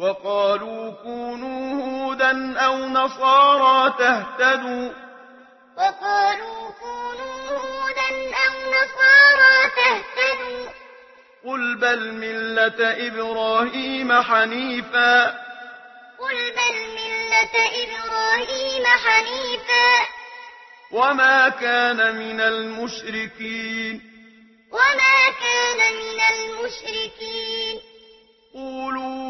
وقالوا كونوا هودا أو نصارى تهتدوا. وقالوا كونوا هودا أو نصارى تهتدوا. قل بل ملة إبراهيم حنيفا. قل بل ملة إبراهيم حنيفا. وما كان من المشركين. وما كان من المشركين. قولوا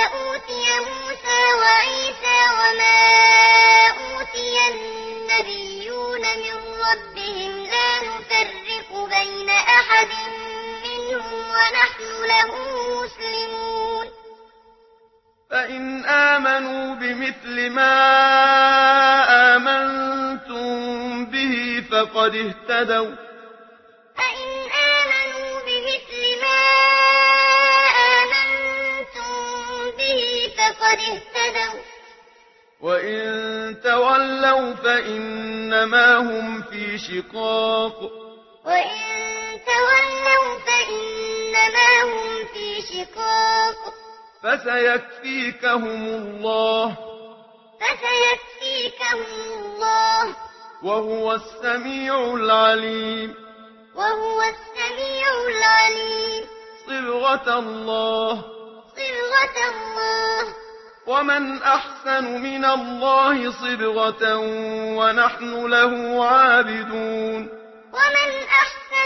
ونحن له مسلمون. فإن آمنوا بمثل ما آمنتم به فقد اهتدوا. فإن آمنوا بمثل ما آمنتم به فقد اهتدوا. وَإِن تَوَلَّوْا فَإِنَّمَا هُمْ فِي شِقَاقٍ. وَإِن إنما هم في شقاق فسيكفيكهم الله فسيكفيكهم الله وهو السميع العليم وهو السميع العليم صبغة الله صبغة الله ومن أحسن من الله صبغة ونحن له عابدون ومن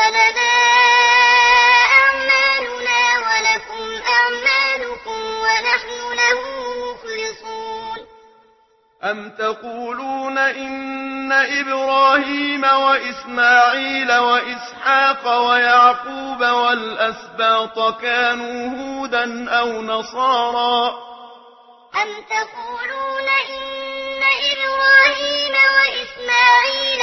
ولنا أعمالنا ولكم أعمالكم ونحن له مخلصون. أم تقولون إن إبراهيم وإسماعيل وإسحاق ويعقوب والأسباط كانوا هودا أو نصارا؟ أم تقولون إن إبراهيم وإسماعيل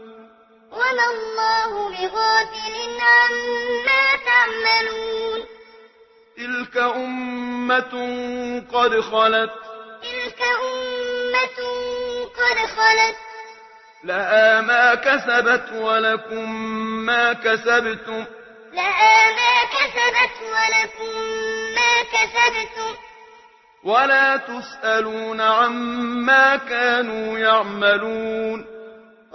وما الله بغافل عما تعملون تلك أمة قد خلت تلك أمة قد خلت لها ما كسبت ولكم ما كسبتم لها ما كسبت ولكم ما كسبتم ولا تسألون عما كانوا يعملون